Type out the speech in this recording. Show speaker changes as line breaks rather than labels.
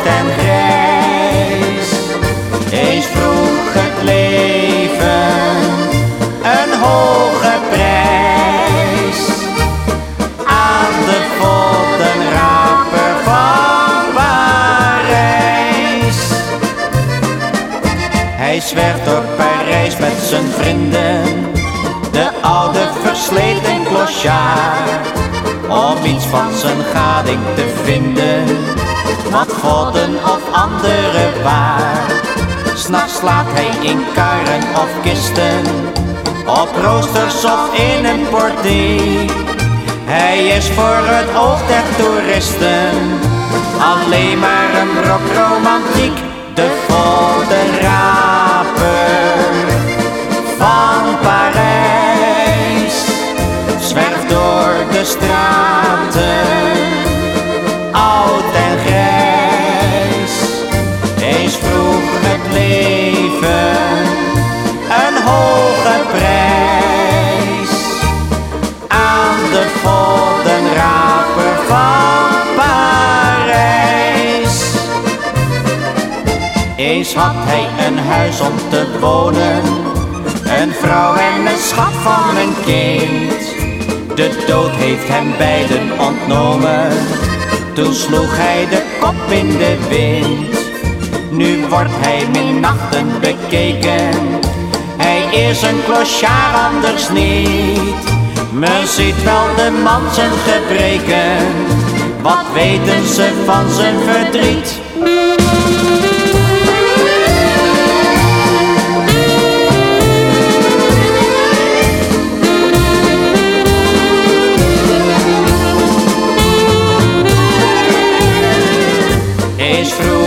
zwart en grijs. Eens vroeg het leven een hoge prijs. Aan de voddenraper van Parijs. Hij zwerft door Parijs met zijn vrienden. De oude versleten klosjaar om iets van zijn gading te vinden wat vodden of andere waar. S'nachts slaat hij in karren of kisten, op roosters of in een portiek. Hij is voor het oog der toeristen alleen maar een brok romantiek. De raper van Parijs zwerft door de straten, Eens had hij een huis om te wonen, een vrouw en een schat van een kind. De dood heeft hem beiden ontnomen, toen sloeg hij de kop in de wind. Nu wordt hij nachten bekeken, hij is een klosjaar anders niet. Men ziet wel de man zijn gebreken, wat weten ze van zijn verdriet? és fró.